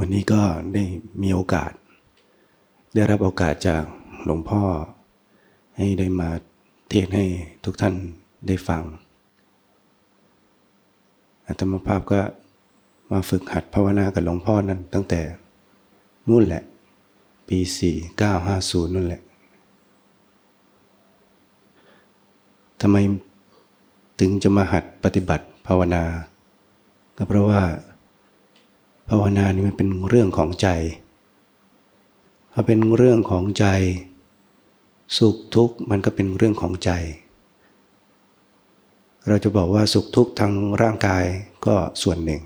วันนี้ก็ได้มีโอกาส ได้รับโอกาสจากหลวงพ่อ ให้ได้มาเทศให้ทุกท่านได้ฟังอาตมาภาพก็มาฝึกหัดภาวนากับหลวงพ่อนั้นตั้งแต่นู่นแหละ ปี4950นั่นแหละทำไมถึงจะมาหัดปฏิบัติภาวนา ก็เพราะว่า ภาวนานี่มันเป็นเรื่องของใจพอเป็นเรื่องของใจ สุขทุกข์มันก็เป็นเรื่องของใจ เราจะบอกว่าสุขทุกข์ทางร่างกายก็ส่วนหนึ่ง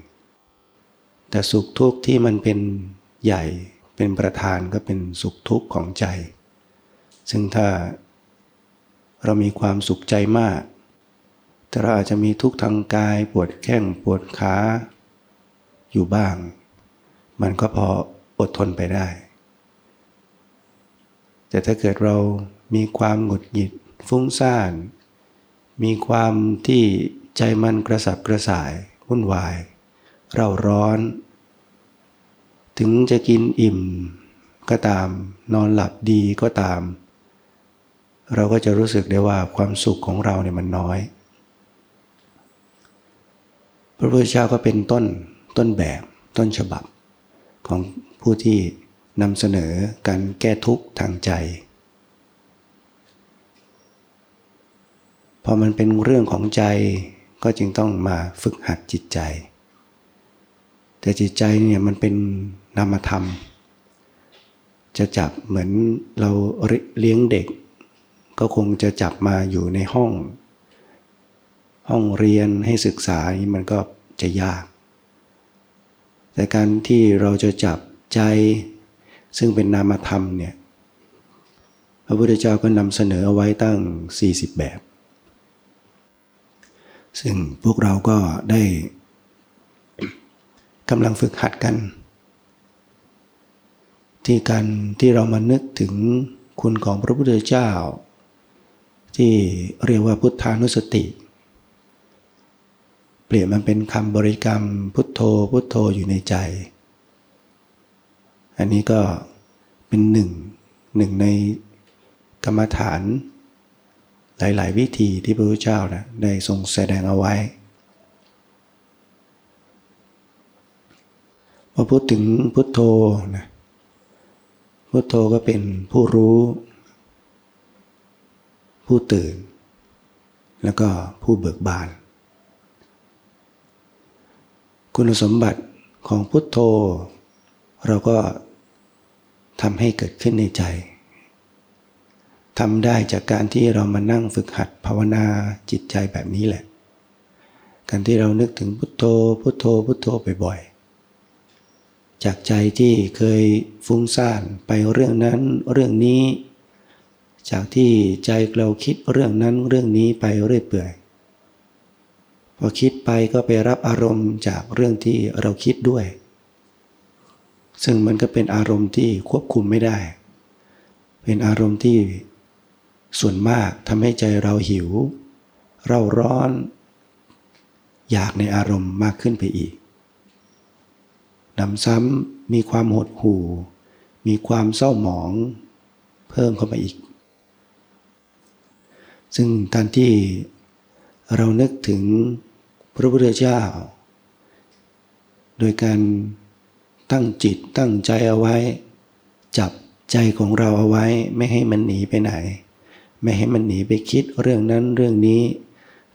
แต่สุขทุกข์ที่มันเป็นใหญ่เป็นประธานก็เป็นสุขทุกข์ของใจ ซึ่งถ้าเรามีความสุขใจมาก แต่เราอาจจะมีทุกข์ทางกาย ปวดแข้งปวดขา อยู่บ้าง มันก็พออดทนไปได้ แต่ถ้าเกิดเรามีความหงุดหงิดฟุ้งซ่าน มีความที่ใจมันกระสับกระส่ายวุ่นวาย เราร้อน ถึงจะกินอิ่มก็ตามนอนหลับดีก็ตาม เราก็จะรู้สึกได้ว่าความสุขของเราเนี่ยมันน้อย พระพุทธเจ้าก็เป็นต้น ต้นแบบต้นฉบับ ของผู้ที่นำเสนอการแก้ทุกข์ทางใจ พอมันเป็นเรื่องของใจก็จึงต้องมาฝึกหัดจิตใจ แต่จิตใจเนี่ยมันเป็นนามธรรม จะจับเหมือนเราเลี้ยงเด็ก ก็คงจะจับมาอยู่ในห้อง ห้องเรียนให้ศึกษานี้มันก็จะยาก แต่การที่เราจะจับใจซึ่งเป็นนามธรรมเนี่ยพระพุทธเจ้าก็นำเสนอเอาไว้ตั้ง 40 แบบ ซึ่งพวกเราก็ได้กำลังฝึกหัดกัน ที่การที่เรามานึกถึงคุณของพระพุทธเจ้า ที่เรียกว่าพุทธานุสติเปลี่ยนมันเป็นคำบริกรรมพุทโธพุทโธอยู่ในใจ อันนี้ก็เป็นหนึ่งหนึ่งในกรรมฐาน หลาย ๆ วิธีที่พระพุทธเจ้านะได้ทรงแสดงเอาไว้พอพูดถึงพุทโธนะพุทโธก็เป็นผู้รู้ ผู้ตื่น แล้วก็ผู้เบิกบาน คุณสมบัติของพุทโธ เราก็ทำให้เกิดขึ้นในใจทำได้จากการที่เรามานั่งฝึกหัดภาวนาจิตใจแบบนี้แหละ การที่เรานึกถึงพุทโธ พุทโธ พุทโธบ่อยๆ จากใจที่เคยฟุ้งซ่านไปเรื่องนั้นเรื่องนี้ จากที่ใจเราคิดเรื่องนั้นเรื่องนี้ไปเรื่อยเปื่อย พอคิดไปก็ไปรับอารมณ์จากเรื่องที่เราคิดด้วย ซึ่งมันก็เป็นอารมณ์ที่ควบคุมไม่ได้ เป็นอารมณ์ที่ส่วนมากทำให้ใจเราหิว เราร้อน อยากในอารมณ์มากขึ้นไปอีกนำซ้ำมีความหดหู่ มีความเศร้าหมอง เพิ่มเข้ามาอีก ซึ่งการที่เรานึกถึง พระพุทธเจ้า โดยการตั้งจิตตั้งใจเอาไว้ จับใจของเราเอาไว้ไม่ให้มันหนีไปไหน ไม่ให้มันหนีไปคิดเรื่องนั้นเรื่องนี้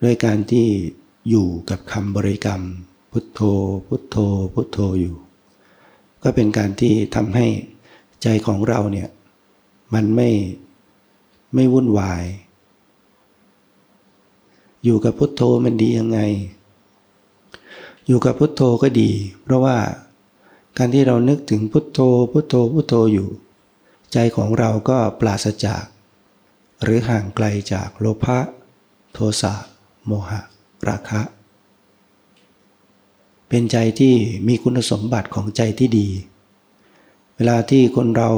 ด้วยการที่อยู่กับคำบริกรรม พุทโธ พุทโธ พุทโธอยู่ ก็เป็นการที่ทำให้ใจของเราเนี่ยมันไม่ไม่วุ่นวาย อยู่กับพุทโธมันดียังไง อยู่กับพุทโธก็ดี เพราะว่าการที่เรานึกถึงพุทโธ พุทโธ พุทโธอยู่ ใจของเราก็ปราศจาก หรือห่างไกลจากโลภะโทสะโมหะ ราคะ เป็นใจที่มีคุณสมบัติของใจที่ดี เวลาที่คนเรา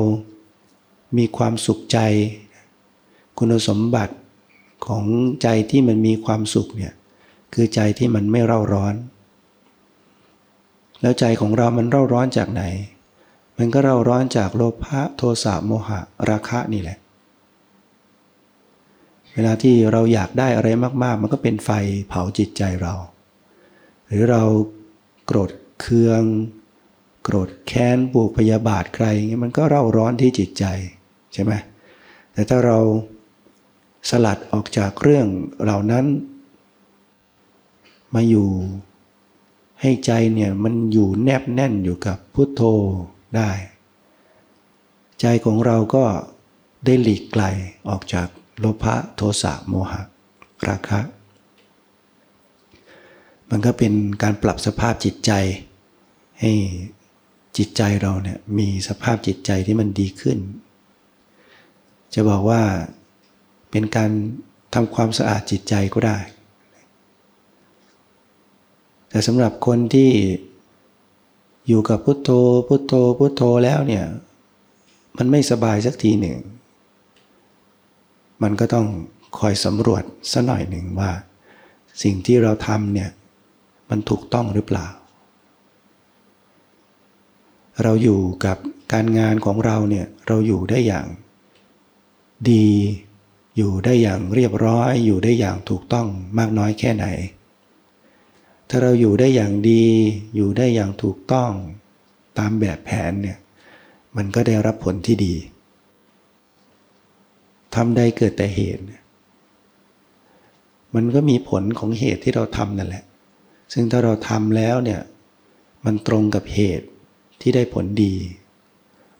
มีความสุขใจ คุณสมบัติของใจที่มันมีความสุขเนี่ยคือใจที่มันไม่เร่าร้อน แล้วใจของเรามันเร่าร้อนจากไหน มันก็เร่าร้อนจากโลภะโทสะโมหะ ราคะนี่แหละ เวลาที่เราอยากได้อะไรมาก ๆ มันก็เป็นไฟเผาจิตใจเรา หรือเราโกรธเคือง โกรธแค้นปลูกพยาบาทใครเงี้ยมันก็เร่าร้อนที่จิตใจใช่ไหมแต่ถ้าเราสลัดออกจากเรื่องเหล่านั้น มาอยู่ ให้ใจเนี่ยมันอยู่แนบแน่นอยู่กับพุทโธได้ ใจของเราก็ได้หลีกไกลออกจากโลภะโทสะโมหะ ราคะ มันก็เป็นการปรับสภาพจิตใจ ให้จิตใจเราเนี่ยมีสภาพจิตใจที่มันดีขึ้น จะบอกว่าเป็นการทำความสะอาดจิตใจก็ได้ แต่สำหรับคนที่อยู่กับพุทโธ พุทโธ พุทโธแล้วเนี่ย มันไม่สบายสักทีหนึ่ง มันก็ต้องคอยสำรวจสัหน่อยหนึ่งว่า สิ่งที่เราทำเนี่ย มันถูกต้องหรือเปล่า เราอยู่กับการงานของเราเนี่ย เราอยู่ได้อย่าง ดี อยู่ได้อย่างเรียบร้อย อยู่ได้อย่างถูกต้องมากน้อยแค่ไหน ถ้าเราอยู่ได้อย่างดี อยู่ได้อย่างถูกต้องตามแบบแผนเนี่ยมันก็ได้รับผลที่ดีทำได้เกิดแต่เหตุ มันก็มีผลของเหตุที่เราทำนั่นแหละ ซึ่งถ้าเราทำแล้วเนี่ยมันตรงกับเหตุที่ได้ผลดี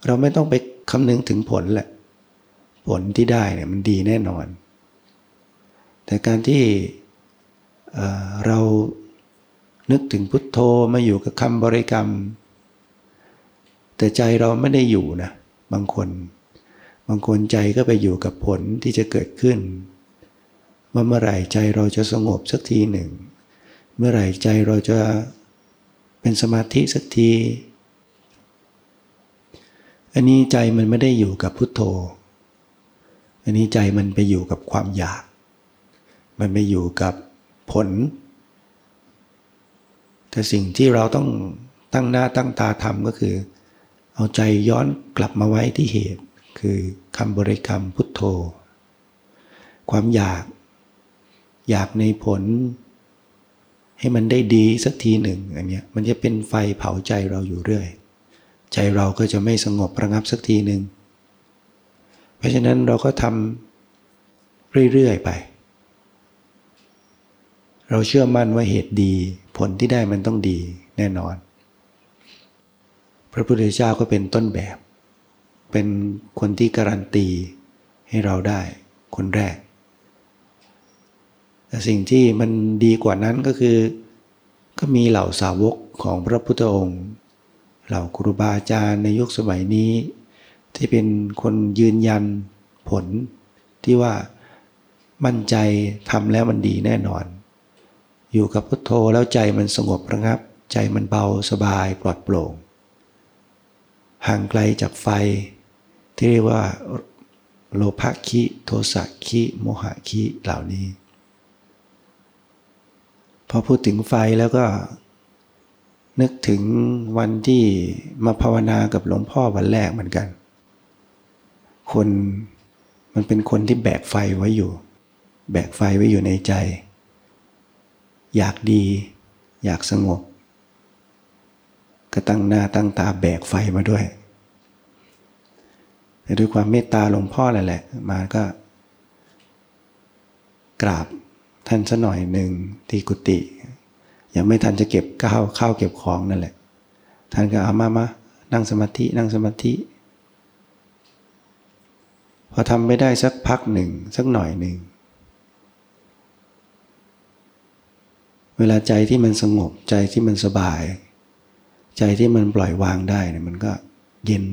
เราไม่ต้องไปคำนึงถึงผลแหละ ผลที่ได้เนี่ยมันดีแน่นอน แต่การที่เรา นึกถึงพุทโธมาอยู่กับคำบริกรรม แต่ใจเราไม่ได้อยู่นะ บางคน บางคนใจก็ไปอยู่กับผลที่จะเกิดขึ้นว่าเมื่อไหร่ใจเราจะสงบสักทีหนึ่ง เมื่อไหร่ใจเราจะเป็นสมาธิสักที อันนี้ใจมันไม่ได้อยู่กับพุทโธ อันนี้ใจมันไปอยู่กับความอยาก มันไปอยู่กับผล แต่สิ่งที่เราต้องตั้งหน้าตั้งตาทำก็คือ เอาใจย้อนกลับมาไว้ที่เหตุ คือคำบริกรรมพุทโธ ความอยาก อยากในผล ให้มันได้ดีสักทีหนึ่งอันนี้ยมันจะเป็นไฟเผาใจเราอยู่เรื่อย ใจเราก็จะไม่สงบระงับสักทีหนึ่งเพราะฉะนั้นเราก็ทำเรื่อย ๆ ไป เราเชื่อมั่นว่าเหตุดี ผลที่ได้มันต้องดีแน่นอน พระพุทธเจ้าก็เป็นต้นแบบ เป็นคนที่การันตีให้เราได้คนแรก แต่สิ่งที่มันดีกว่านั้นก็คือ ก็มีเหล่าสาวกของพระพุทธองค์ เหล่าครูบาอาจารย์ในยุคสมัยนี้ ที่เป็นคนยืนยันผลที่ว่ามั่นใจทำแล้วมันดีแน่นอน อยู่กับพุทโธแล้วใจมันสงบระงับ ใจมันเบาสบายปลอดโปร่ง ห่างไกลจากไฟ ที่เรียกว่าโลภะคิ โทสะคิ โมหะคิเหล่านี้ พอพูดถึงไฟแล้วก็ นึกถึงวันที่มาภาวนากับหลวงพ่อวันแรกเหมือนกัน คนมันเป็นคนที่แบกไฟไว้อยู่ แบกไฟไว้อยู่ในใจ อยากดี อยากสงบ ก็ตั้งหน้าตั้งตาแบกไฟมาด้วยแต่ด้วยความเมตตาหลวงพ่อแหละมาก็ กราบท่านซะหน่อยหนึ่งที่กุฏิยังไม่ทันจะเก็บข้าวข้าวเก็บของนั่นแหละ ท่านก็เอามามานั่งสมาธินั่งสมาธิ พอทำไม่ได้สักพักหนึ่งสักหน่อยหนึ่ง เวลาใจที่มันสงบใจที่มันสบาย ใจที่มันปล่อยวางได้เนี่ยมันก็เย็น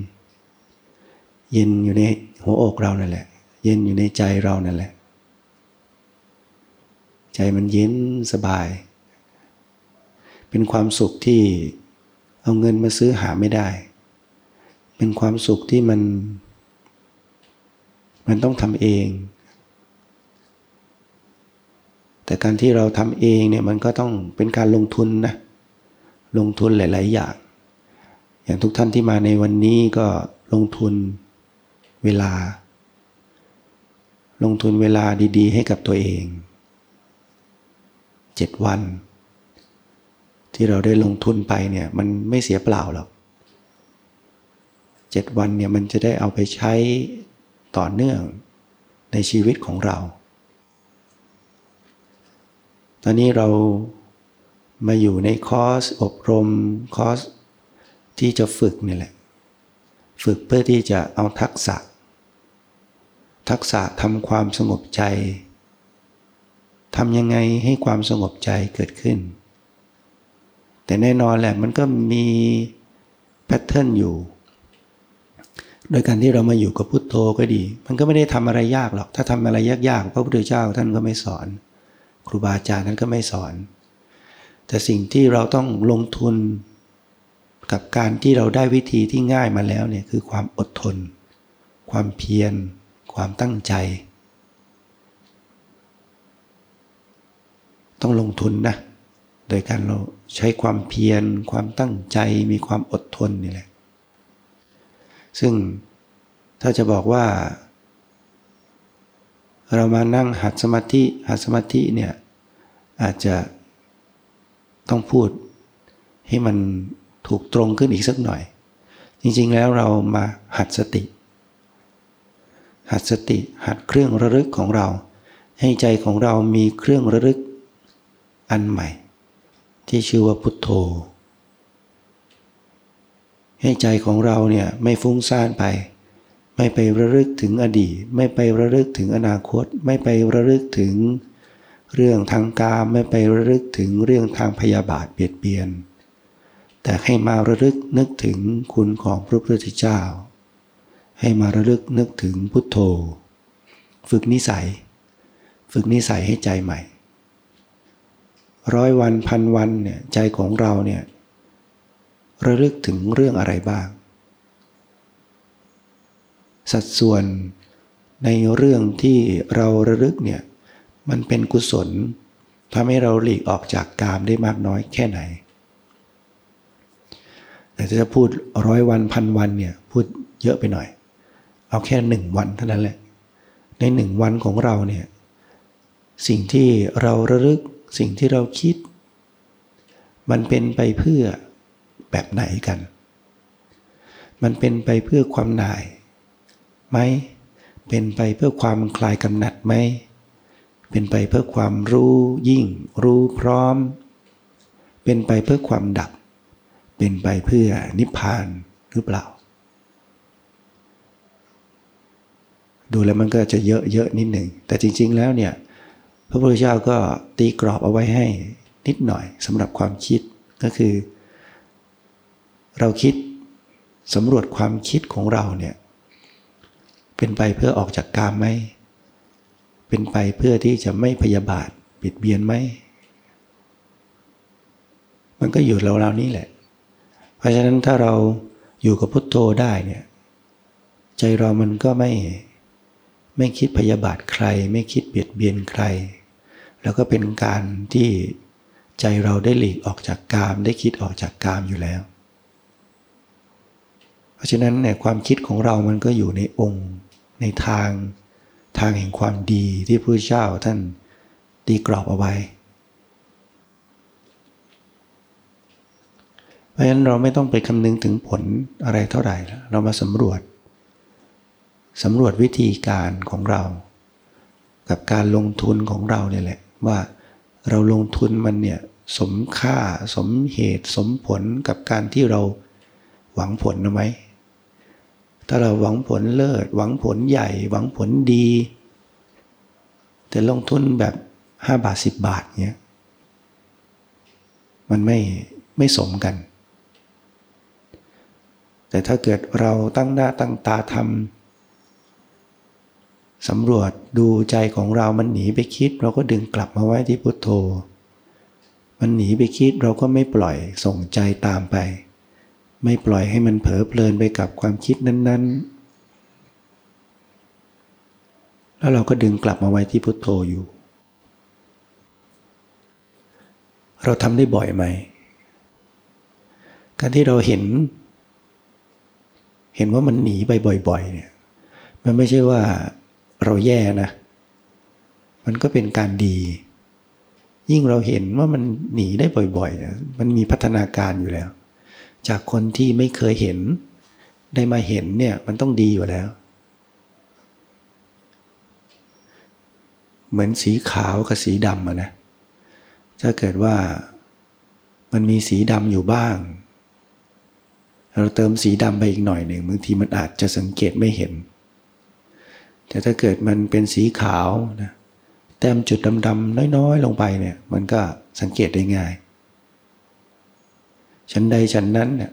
เย็นอยู่ในหัวอกเรานั่นแหละ เย็นอยู่ในใจเรานั่นแหละ ใจมันเย็นสบาย เป็นความสุขที่เอาเงินมาซื้อหาไม่ได้ เป็นความสุขที่มัน มันต้องทำเอง แต่การที่เราทำเองเนี่ยมันก็ต้องเป็นการลงทุนนะ ลงทุนหลาย ๆ อย่าง อย่างทุกท่านที่มาในวันนี้ก็ลงทุนเวลา ลงทุนเวลาดี ๆ ให้กับตัวเองเจ็ดวัน ที่เราได้ลงทุนไปเนี่ยมันไม่เสียเปล่าหรอกเจ็ดวันเนี่ยมันจะได้เอาไปใช้ต่อเนื่องในชีวิตของเรา ตอนนี้เรามาอยู่ในคอร์สอบรมคอร์สที่จะฝึกนี่แหละ ฝึกเพื่อที่จะเอาทักษะ ทักษะทำความสงบใจทำยังไงให้ความสงบใจเกิดขึ้น แต่แน่นอนแหละมันก็มีแพทเทิร์นอยู่ โดยการที่เรามาอยู่กับพุทโธก็ดี มันก็ไม่ได้ทำอะไรยากหรอก ถ้าทำอะไรยากๆพระพุทธเจ้าท่านก็ไม่สอน ครูบาอาจารย์ท่านก็ไม่สอน แต่สิ่งที่เราต้องลงทุนกับการที่เราได้วิธีที่ง่ายมาแล้วเนี่ยคือความอดทน ความเพียร ความตั้งใจ ต้องลงทุนนะ โดยการเราใช้ความเพียร ความตั้งใจมีความอดทนนี่แหละ ซึ่งถ้าจะบอกว่า เรามานั่งหัดสมาธิหัดสมาธิเนี่ยอาจจะต้องพูดให้มันถูกตรงขึ้นอีกสักหน่อย จริงๆแล้วเรามาหัดสติ หัดสติหัดเครื่องระลึกของเรา ให้ใจของเรามีเครื่องระลึกอันใหม่ ที่ชื่อว่าพุทโธ ให้ใจของเราเนี่ยไม่ฟุ้งซ่านไป ไม่ไประลึกถึงอดีต ไม่ไประลึกถึงอนาคต ไม่ไประลึกถึง เรื่องทางกามไม่ไประลึกถึงเรื่องทางพยาบาทเบียดเบียน แต่ให้มาระลึกนึกถึงคุณของพระพุทธเจ้า ให้มาระลึกนึกถึงพุทโธ ฝึกนิสัย ฝึกนิสัยให้ใจใหม่ ร้อยวันพันวันเนี่ยใจของเราเนี่ยระลึกถึงเรื่องอะไรบ้าง สัดส่วนในเรื่องที่เราระลึกเนี่ยมันเป็นกุศลทำให้เราหลีกออกจากกามได้มากน้อยแค่ไหน แต่จะพูดร้อยวันพันวันเนี่ยพูดเยอะไปหน่อย เอาแค่หนึ่งวันเท่านั้นแหละ ในหนึ่งวันของเราเนี่ยสิ่งที่เราระลึกสิ่งที่เราคิด มันเป็นไปเพื่อแบบไหนกัน มันเป็นไปเพื่อความหน่าย ไหม เป็นไปเพื่อความคลายกำหนัดไหม เป็นไปเพื่อความรู้ยิ่ง รู้พร้อม เป็นไปเพื่อความดับ เป็นไปเพื่อนิพพานหรือเปล่า ดูแล้วมันก็จะเยอะเยอะนิดหนึ่ง แต่จริง ๆ แล้วเนี่ย พระพุทธเจ้าก็ตีกรอบเอาไว้ให้นิดหน่อยสำหรับความคิดก็คือ เราคิดสำรวจความคิดของเราเนี่ย เป็นไปเพื่อออกจากกามไหม เป็นไปเพื่อที่จะไม่พยาบาทปิดเบียนไหม มันก็อยู่เราๆนี้แหละ เพราะฉะนั้นถ้าเราอยู่กับพุทโธได้เนี่ย ใจเรามันก็ไม่ไม่คิดพยาบาทใคร ไม่คิดเบียดเบียนใคร แล้วก็เป็นการที่ใจเราได้หลีกออกจากกามได้คิดออกจากกามอยู่แล้ว เพราะฉะนั้นเนี่ยความคิดของเรามันก็อยู่ในองค์ ในทางทางแห่งความดีที่พระเจ้าท่านตีกรอบเอาไว้ เพราะฉะนั้นเราไม่ต้องไปคำนึงถึงผลอะไรเท่าไหร่ เรามาสำรวจสำรวจวิธีการของเรา กับการลงทุนของเราเนี่ยแหละว่าเราลงทุนมันเนี่ยสมค่าสมเหตุสมผลกับการที่เราหวังผลหรือไหม ถ้าเราหวังผลเลิศ หวังผลใหญ่ หวังผลดี แต่ลงทุนแบบห้าบาทสิบบาทเนี้ยมันไม่ไม่สมกัน แต่ถ้าเกิดเราตั้งหน้าตั้งตาทำสำรวจดูใจของเรามันหนีไปคิด เราก็ดึงกลับมาไว้ที่พุทโธ มันหนีไปคิดเราก็ไม่ปล่อยส่งใจตามไป ไม่ปล่อยให้มันเผลอเพลินไปกับความคิดนั้น ๆ แล้วเราก็ดึงกลับมาไว้ที่พุทโธอยู่ เราทำได้บ่อยไหม การที่เราเห็น เห็นว่ามันหนีไปบ่อย ๆ เนี่ย มันไม่ใช่ว่าเราแย่นะ มันก็เป็นการดี ยิ่งเราเห็นว่ามันหนีได้บ่อยๆ มันมีพัฒนาการอยู่แล้ว จากคนที่ไม่เคยเห็น ได้มาเห็นเนี่ยมันต้องดีอยู่แล้ว เหมือนสีขาวกับสีดำอะนะถ้าเกิดว่ามันมีสีดำอยู่บ้าง เราเติมสีดำไปอีกหน่อยหนึ่งบางทีมันอาจจะสังเกตไม่เห็น แต่ถ้าเกิดมันเป็นสีขาวนะแต้มจุดดำๆน้อยๆ ลงไปเนี่ย มันก็สังเกตได้ง่าย ชั้นใดชั้นนั้นเนี่ย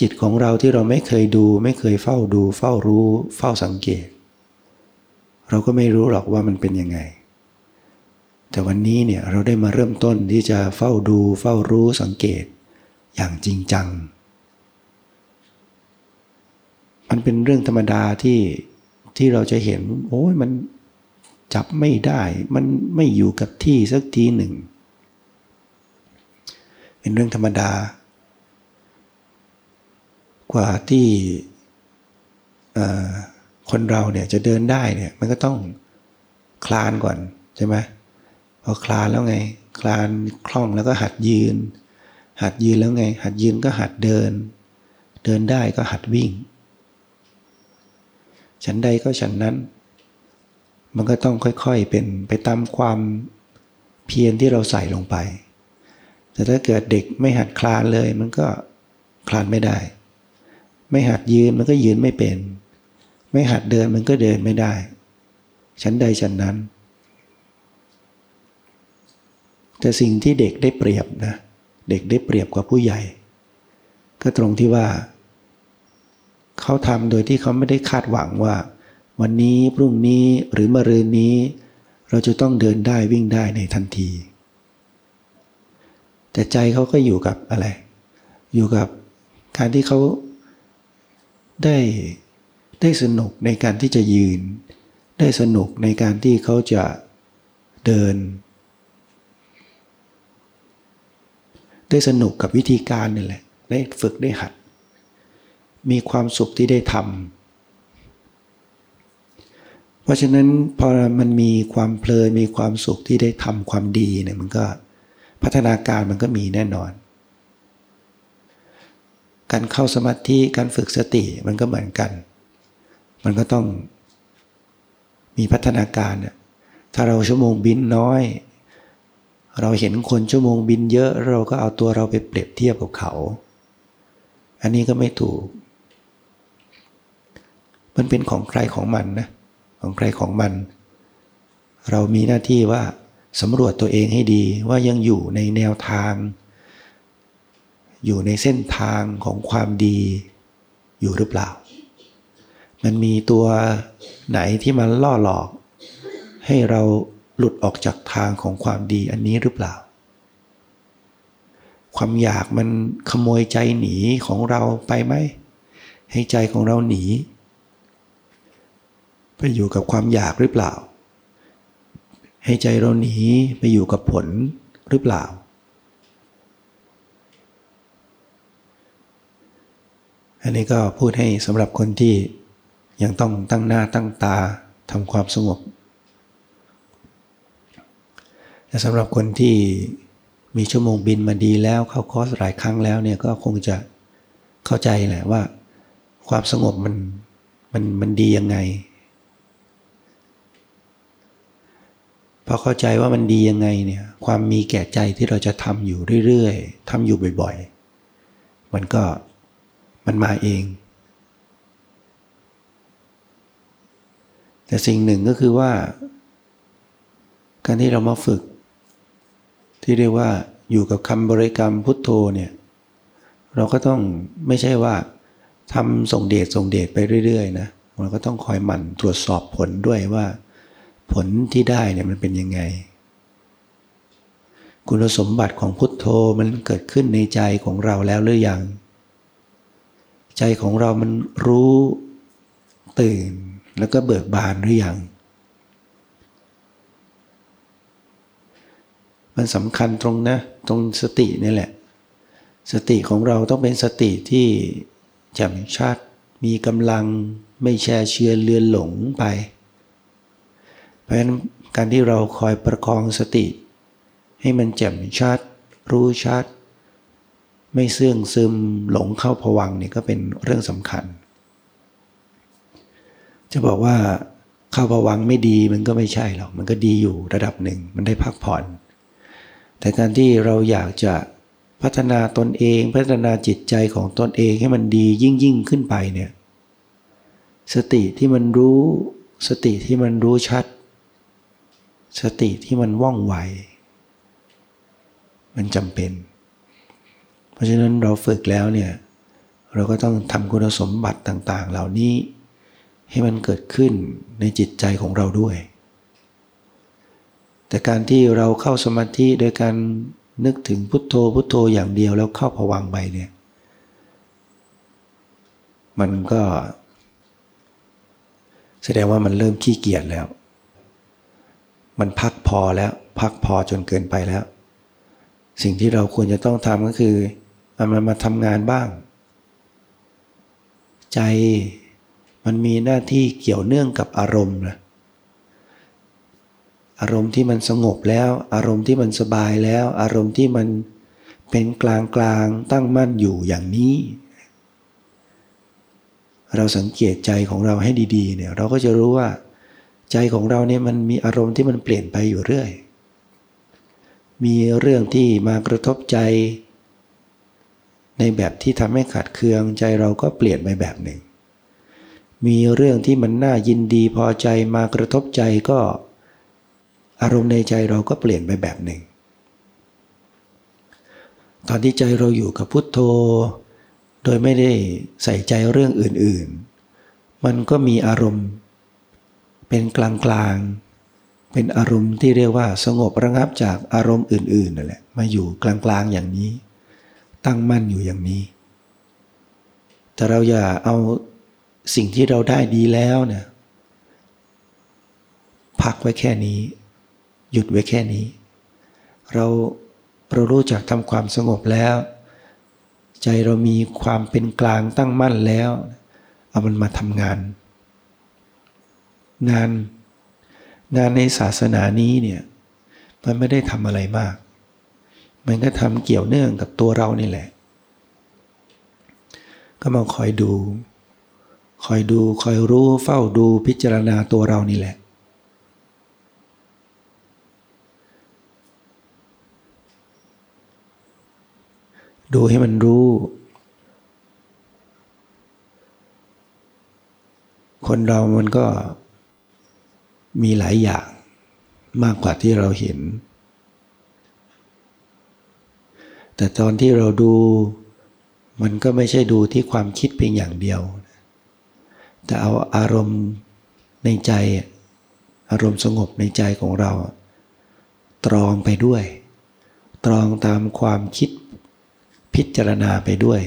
จิตของเราที่เราไม่เคยดู ไม่เคยเฝ้าดู เฝ้ารู้ เฝ้าสังเกต เราก็ไม่รู้หรอกว่ามันเป็นยังไง แต่วันนี้เนี่ยเราได้มาเริ่มต้นที่จะเฝ้าดู เฝ้ารู้สังเกต อย่างจริงจัง มันเป็นเรื่องธรรมดาที่ที่เราจะเห็น โอ้ยมันจับไม่ได้ มันไม่อยู่กับที่สักทีหนึ่ง เป็นเรื่องธรรมดา กว่าที่คนเราเนี่ยจะเดินได้เนี่ยมันก็ต้องคลานก่อนใช่ไหมพอคลานแล้วไง คลานคล่องแล้วก็หัดยืน หัดยืนแล้วไง หัดยืนก็หัดเดิน เดินได้ก็หัดวิ่ง ฉันใดก็ฉันนั้น มันก็ต้องค่อยๆเป็นไปตามความเพียรที่เราใส่ลงไป แต่ถ้าเกิดเด็กไม่หัดคลานเลย มันก็คลานไม่ได้ ไม่หัดยืนมันก็ยืนไม่เป็น ไม่หัดเดินมันก็เดินไม่ได้ฉันใดฉันนั้น แต่สิ่งที่เด็กได้เปรียบนะ เด็กได้เปรียบกว่าผู้ใหญ่ ก็ตรงที่ว่า เขาทำโดยที่เขาไม่ได้คาดหวังว่า วันนี้พรุ่งนี้หรือมะรืนนี้ เราจะต้องเดินได้วิ่งได้ในทันที แต่ใจเขาก็อยู่กับอะไร อยู่กับการที่เขาได้ได้สนุกในการที่จะยืน ได้สนุกในการที่เขาจะเดิน ได้สนุกกับวิธีการนี่แหละ ได้ฝึกได้หัด มีความสุขที่ได้ทำเพราะฉะนั้นพอมันมีความเพลินมีความสุขที่ได้ทำความดีเนี่ยมันก็ พัฒนาการมันก็มีแน่นอน การเข้าสมาธิการฝึกสติมันก็เหมือนกัน มันก็ต้องมีพัฒนาการเนี่ยถ้าเราชั่วโมงบินน้อย เราเห็นคนชั่วโมงบินเยอะเราก็เอาตัวเราไปเปรียบเทียบกับเขา อันนี้ก็ไม่ถูก มันเป็นของใครของมันนะของใครของมัน เรามีหน้าที่ว่า สำรวจตัวเองให้ดีว่ายังอยู่ในแนวทาง อยู่ในเส้นทางของความดีอยู่หรือเปล่า มันมีตัวไหนที่มันล่อหลอก ให้เราหลุดออกจากทางของความดีอันนี้หรือเปล่า ความอยากมันขโมยใจหนีของเราไปไหม ให้ใจของเราหนี ไปอยู่กับความอยากหรือเปล่า ให้ใจเราหนีไปอยู่กับผลหรือเปล่า อันนี้ก็พูดให้สำหรับคนที่ยังต้องตั้งหน้าตั้งตาทำความสงบแต่สำหรับคนที่มีชั่วโมงบินมาดีแล้วเข้าคอร์สหลายครั้งแล้วเนี่ยก็คงจะเข้าใจแหละว่า ความสงบมันมันมันดียังไง พอเข้าใจว่ามันดียังไงเนี่ย ความมีแก่ใจที่เราจะทำอยู่เรื่อยๆทำอยู่บ่อยๆ มันก็มันมาเอง แต่สิ่งหนึ่งก็คือว่า การที่เรามาฝึก ที่เรียกว่าอยู่กับคำบริกรรมพุทโธเนี่ย เราก็ต้องไม่ใช่ว่าทำส่งเดชส่งเดชไปเรื่อยๆนะเราก็ต้องคอยหมั่นตรวจสอบผลด้วยว่า ผลที่ได้เนี่ยมันเป็นยังไง คุณสมบัติของพุทโธมันเกิดขึ้นในใจของเราแล้วหรือยัง ใจของเรามันรู้ตื่นแล้วก็เบิกบานหรือยังมันสำคัญตรงนะตรงสตินี่แหละ สติของเราต้องเป็นสติที่แจ่มชัดมีกำลังไม่แช่เชือเลือนหลงไป เพราะฉะนั้นการที่เราคอยประคองสติ ให้มันแจ่มชัด รู้ชัด ไม่เสื่องซึมหลงเข้าผวังนี่ก็เป็นเรื่องสำคัญ จะบอกว่าเข้าผวังไม่ดีมันก็ไม่ใช่หรอก มันก็ดีอยู่ระดับหนึ่งมันได้พักผ่อน แต่การที่เราอยากจะพัฒนาตนเองพัฒนาจิตใจของตนเองให้มันดียิ่งยิ่งขึ้นไปเนี่ยสติที่มันรู้สติที่มันรู้ชัด สติที่มันว่องไว มันจำเป็น เพราะฉะนั้นเราฝึกแล้วเนี่ย เราก็ต้องทำคุณสมบัติต่างๆ เหล่านี้ ให้มันเกิดขึ้นในจิตใจของเราด้วย แต่การที่เราเข้าสมาธิโดยการนึกถึงพุทโธพุทโธอย่างเดียวแล้วเข้าผวังไปเนี่ย มันก็ แสดงว่ามันเริ่มขี้เกียจแล้ว มันพักพอแล้ว พักพอจนเกินไปแล้ว สิ่งที่เราควรจะต้องทำก็คือเอามันมาทำงานบ้าง ใจมันมีหน้าที่เกี่ยวเนื่องกับอารมณ์นะอารมณ์ที่มันสงบแล้ว อารมณ์ที่มันสบายแล้ว อารมณ์ที่มันเป็นกลางกลางตั้งมั่นอยู่อย่างนี้ เราสังเกตใจของเราให้ดี ๆ เนี่ย เราก็จะรู้ว่า ใจของเราเนี่ยมันมีอารมณ์ที่มันเปลี่ยนไปอยู่เรื่อย มีเรื่องที่มากระทบใจ ในแบบที่ทำให้ขัดเคืองใจเราก็เปลี่ยนไปแบบหนึ่ง มีเรื่องที่มันน่ายินดีพอใจมากระทบใจก็อารมณ์ในใจเราก็เปลี่ยนไปแบบหนึ่ง ตอนที่ใจเราอยู่กับพุทโธ โดยไม่ได้ใส่ใจเรื่องอื่นๆ มันก็มีอารมณ์ เป็นกลางๆ เป็นอารมณ์ที่เรียกว่าสงบระงับจากอารมณ์อื่นๆนั่นแหละมาอยู่กลางๆอย่างนี้ ตั้งมั่นอยู่อย่างนี้ แต่เราอย่าเอาสิ่งที่เราได้ดีแล้วเนี่ยพักไว้แค่นี้ หยุดไว้แค่นี้ เราเรารู้จักทำความสงบแล้ว ใจเรามีความเป็นกลางตั้งมั่นแล้ว เอามันมาทำงาน งานงานในศาสนานี้เนี่ยมันไม่ได้ทำอะไรมาก มันก็ทำเกี่ยวเนื่องกับตัวเรานี่แหละ ก็มาคอยดู คอยดูคอยรู้เฝ้าดูพิจารณาตัวเรานี่แหละ ดูให้มันรู้ คนเรามันก็ มีหลายอย่างมากกว่าที่เราเห็น แต่ตอนที่เราดูมันก็ไม่ใช่ดูที่ความคิดเพียงอย่างเดียว แต่เอาอารมณ์ในใจ อารมณ์สงบในใจของเรา ตรองไปด้วย ตรองตามความคิดพิจารณาไปด้วย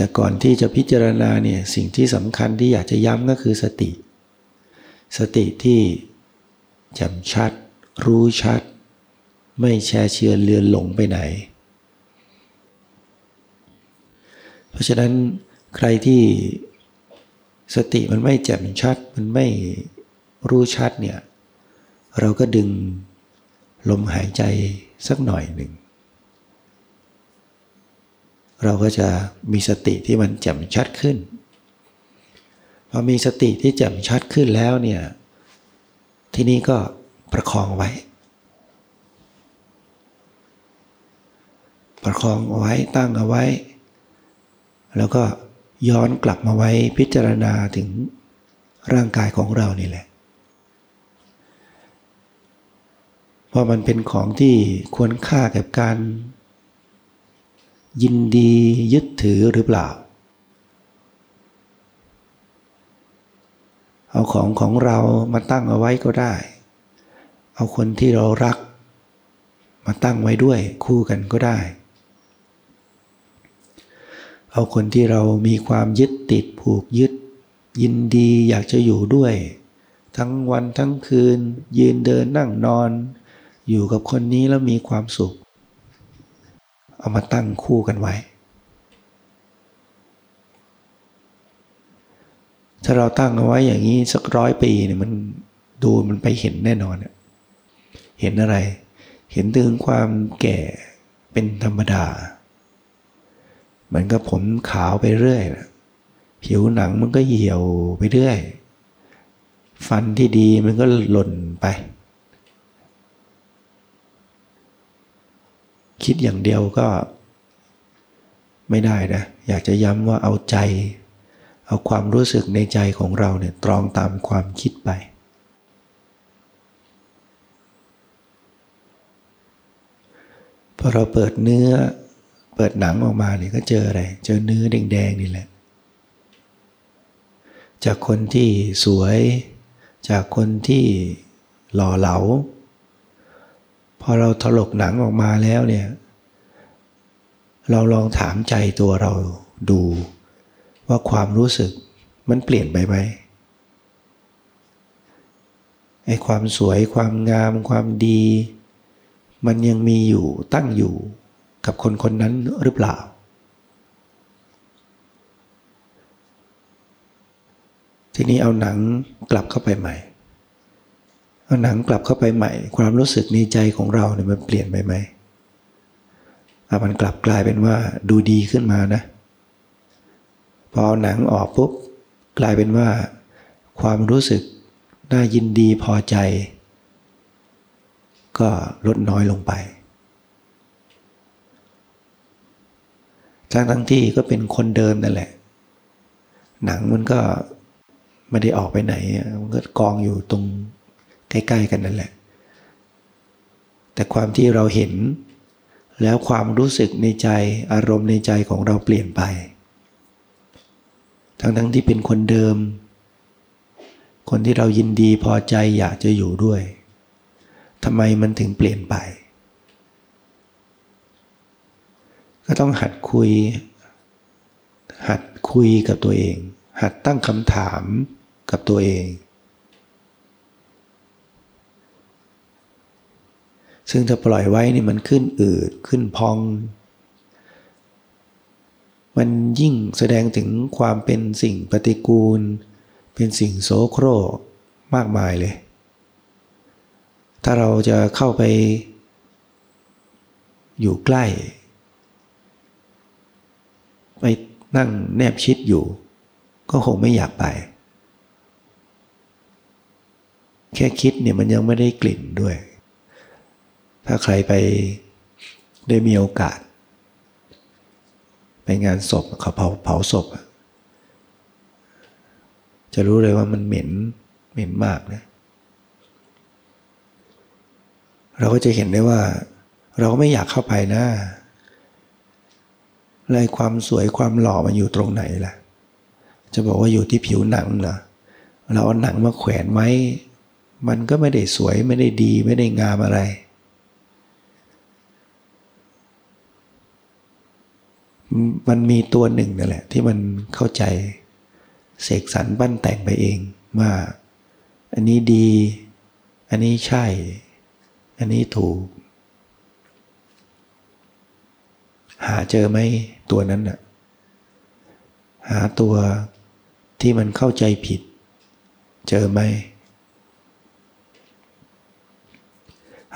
แต่ก่อนที่จะพิจารณาเนี่ยสิ่งที่สำคัญที่อยากจะย้ำก็คือสติ สติที่จำชัด รู้ชัด ไม่แช่เชือนเลือนหลงไปไหน เพราะฉะนั้นใครที่สติมันไม่แจ่มชัด มันไม่รู้ชัดเนี่ยเราก็ดึงลมหายใจสักหน่อยหนึ่ง เราก็จะมีสติที่มันแจ่มชัดขึ้น พอมีสติที่แจ่มชัดขึ้นแล้วเนี่ยที่นี้ก็ประคองไว้ ประคองเอาไว้ตั้งเอาไว้ แล้วก็ย้อนกลับมาไว้พิจารณาถึงร่างกายของเรานี่แหละเพราะมันเป็นของที่ควรค่ากับการ ยินดียึดถือหรือเปล่า เอาของของเรามาตั้งเอาไว้ก็ได้ เอาคนที่เรารัก มาตั้งไว้ด้วยคู่กันก็ได้ เอาคนที่เรามีความยึดติดผูกยึด ยินดีอยากจะอยู่ด้วย ทั้งวันทั้งคืน ยืนเดินนั่งนอน อยู่กับคนนี้แล้วมีความสุข เอามาตั้งคู่กันไว้ ถ้าเราตั้งเอาไว้อย่างนี้สักร้อยปีเนี่ยมันดูมันไปเห็นแน่นอน เห็นอะไร เห็นถึงความแก่เป็นธรรมดามันก็ผมขาวไปเรื่อยผิวหนังมันก็เหี่ยวไปเรื่อย ฟันที่ดีมันก็หล่นไป คิดอย่างเดียวก็ไม่ได้นะ อยากจะย้ำว่าเอาใจ เอาความรู้สึกในใจของเราเนี่ยตรองตามความคิดไปพอเราเปิดเนื้อเปิดหนังออกมาเนี่ยก็เจออะไร เจอเนื้อแดงๆนี่แหละ จากคนที่สวย จากคนที่หล่อเหลา พอเราถลกหนังออกมาแล้วเนี่ย เราลองถามใจตัวเราดูว่าความรู้สึกมันเปลี่ยนไปไหมไอ้ความสวยความงาม ความดี มันยังมีอยู่ตั้งอยู่กับคนคนนั้นหรือเปล่า ทีนี้เอาหนังกลับเข้าไปใหม่ หนังกลับเข้าไปใหม่ ความรู้สึกในใจของเราเนี่ยมันเปลี่ยนไปไหมมันกลับกลายเป็นว่าดูดีขึ้นมานะ พอหนังออกปุ๊บกลายเป็นว่า ความรู้สึกน่ายินดีพอใจ ก็ลดน้อยลงไปทั้งทั้งที่ก็เป็นคนเดิมนั่นแหละ หนังมันก็ไม่ได้ออกไปไหนมันก็กองอยู่ตรง ใกล้ๆกันนั่นแหละ แต่ความที่เราเห็น แล้วความรู้สึกในใจอารมณ์ในใจของเราเปลี่ยนไป ทั้งทั้งที่เป็นคนเดิม คนที่เรายินดีพอใจอยากจะอยู่ด้วยทำไมมันถึงเปลี่ยนไป ก็ต้องหัดคุย หัดคุยกับตัวเอง หัดตั้งคำถามกับตัวเอง ซึ่งถ้าปล่อยไว้นี่มันขึ้นอืดขึ้นพอง มันยิ่งแสดงถึงความเป็นสิ่งปฏิกูล เป็นสิ่งโสโครกมากมายเลย ถ้าเราจะเข้าไป อยู่ใกล้ ไปนั่งแนบชิดอยู่ ก็คงไม่อยากไป แค่คิดเนี่ยมันยังไม่ได้กลิ่นด้วย ถ้าใครไปได้มีโอกาส ไปงานศพเขาเผาเผาศพ จะรู้เลยว่ามันเหม็นเหม็นมากนะเราก็จะเห็นได้ว่า เราก็ไม่อยากเข้าไปนะเลยความสวยความหล่อมันอยู่ตรงไหนล่ะ จะบอกว่าอยู่ที่ผิวหนังเหรอเราเอาหนังมาแขวนไว้ มันก็ไม่ได้สวยไม่ได้ดีไม่ได้งามอะไร มันมีตัวหนึ่งนั่นแหละ ที่มันเข้าใจเสกสรรปั้นแต่งไปเองว่า อันนี้ดี อันนี้ใช่ อันนี้ถูก หาเจอไหมตัวนั้นน่ะหาตัวที่มันเข้าใจผิด เจอไหม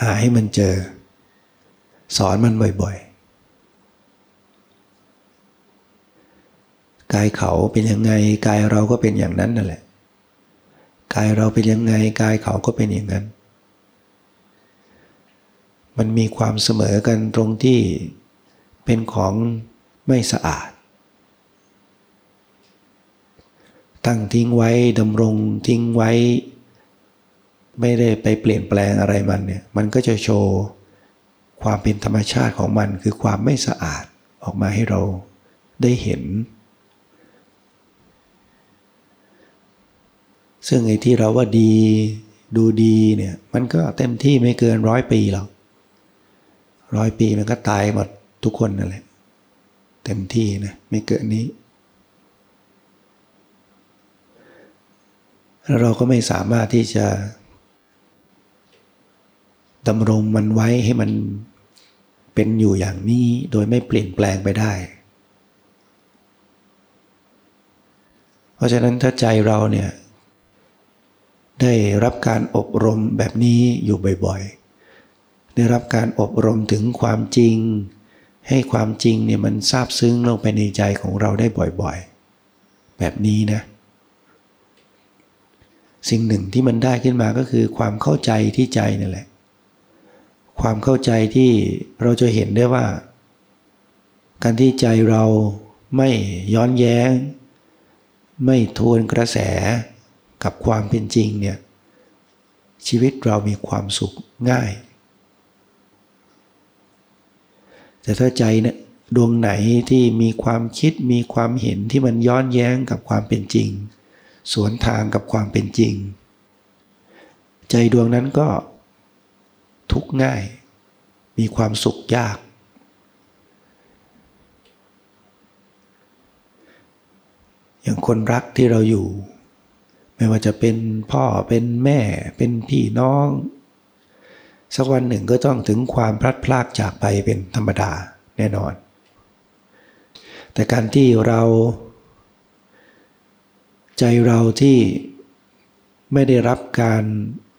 หาให้มันเจอ สอนมันบ่อยๆ กายเขาเป็นยังไง กายเราก็เป็นอย่างนั้นนั่นแหละ กายเราเป็นยังไง กายเขาก็เป็นอย่างนั้น มันมีความเสมอกันตรงที่เป็นของไม่สะอาด ตั้งทิ้งไว้ดำรงทิ้งไว้ ไม่ได้ไปเปลี่ยนแปลงอะไรมันเนี่ย มันก็จะโชว์ความเป็นธรรมชาติของมันคือความไม่สะอาดออกมาให้เราได้เห็น ซึ่งไอ้ที่เราว่าดีดูดีเนี่ยมันก็เต็มที่ไม่เกินร้อยปีหรอกร้อยปีมันก็ตายหมดทุกคนนั่นแหละ เต็มที่นะไม่เกินนี้แล้วเราก็ไม่สามารถที่จะดำรงมันไว้ให้มันเป็นอยู่อย่างนี้โดยไม่เปลี่ยนแปลงไปได้ เพราะฉะนั้นถ้าใจเราเนี่ย ได้รับการอบรมแบบนี้อยู่บ่อยๆ ได้รับการอบรมถึงความจริง ให้ความจริงเนี่ยมันซาบซึ้งลงไปในใจของเราได้บ่อยๆ แบบนี้นะ สิ่งหนึ่งที่มันได้ขึ้นมาก็คือความเข้าใจที่ใจนี่แหละ ความเข้าใจที่เราจะเห็นได้ว่า การที่ใจเราไม่ย้อนแย้ง ไม่ทวนกระแส กับความเป็นจริงเนี่ยชีวิตเรามีความสุขง่าย แต่ถ้าใจเนี่ยดวงไหนที่มีความคิดมีความเห็นที่มันย้อนแย้งกับความเป็นจริง สวนทางกับความเป็นจริง ใจดวงนั้นก็ทุกข์ง่าย มีความสุขยาก อย่างคนรักที่เราอยู่ ไม่ว่าจะเป็นพ่อเป็นแม่เป็นพี่น้อง สักวันหนึ่งก็ต้องถึงความพลัดพรากจากไปเป็นธรรมดาแน่นอน แต่การที่เรา ใจเราที่ไม่ได้รับการ